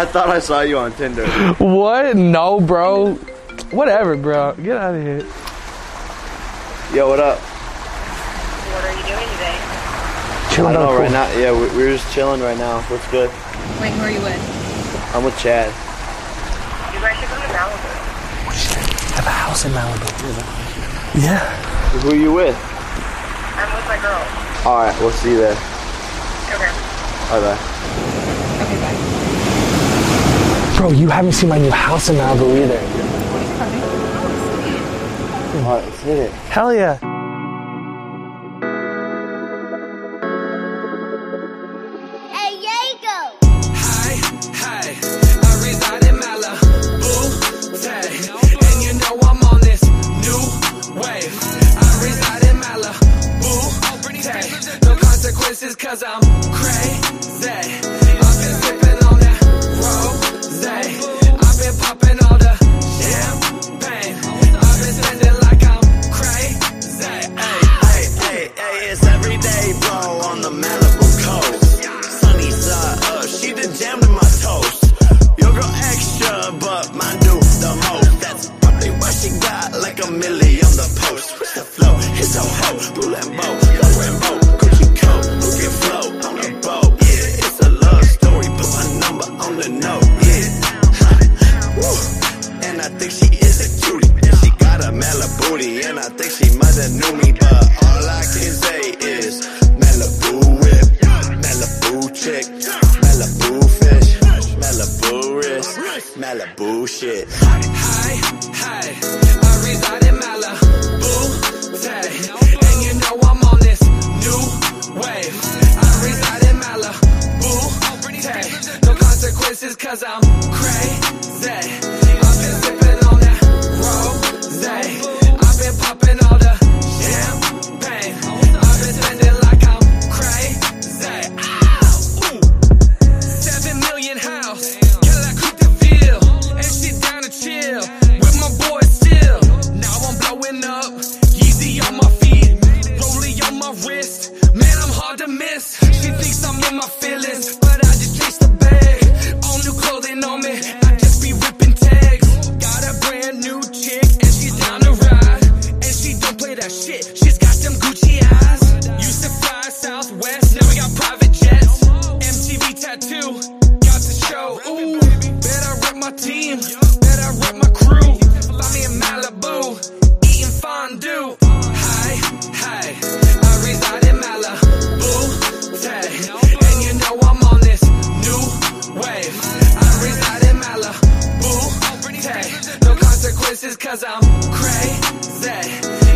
I thought I saw you on Tinder. What? No, bro. Whatever, bro. Get out of here. Yo, what up? What are you doing today? I Chilling don't know out right now. Yeah, we- we're just chilling right now. What's good? Wait, who are you with? I'm with Chad. You guys should go to Malibu. have a house in Malibu. Yeah. Who are you with? I'm with my girl. All right, we'll see you there. Okay. Bye bye. Okay, bye. Bro, you haven't seen my new house in Malibu either. All right, let's hit it. Hell yeah. Hey, Diego! Hey, hey, I reside in Malibu, tay. And you know I'm on this new wave. I reside in Malibu, tay. No consequences cause I'm crazy. Day, bro, on the Malibu coast. Sunny side up, she the jam to my toast. Your girl extra, but mine do the most. That's probably why she got like a million on the post. What's the flow? It's a hoe, blue and bow, Gucci coat, who can flow on a boat. Yeah, it's a love story, put my number on the note. Yeah, and I think she is a cutie. And she got a Malibu, booty, and I think she have knew me, but Malibu shit. Hi, hi, I reside in Malibu, tay. and you know I'm on this new wave. I reside in Malibu, tay. no consequences cause I'm wrist. Man, I'm hard to miss. She thinks I'm in my feelings, but I just chase the bag. All new clothing on me, I just be ripping tags. Got a brand new chick, and she's down to ride, and she don't play that shit. She's got them Gucci eyes. Used to fly Southwest, now we got private jets. MTV tattoo, got the show. Ooh, bet I rep my team, crazy.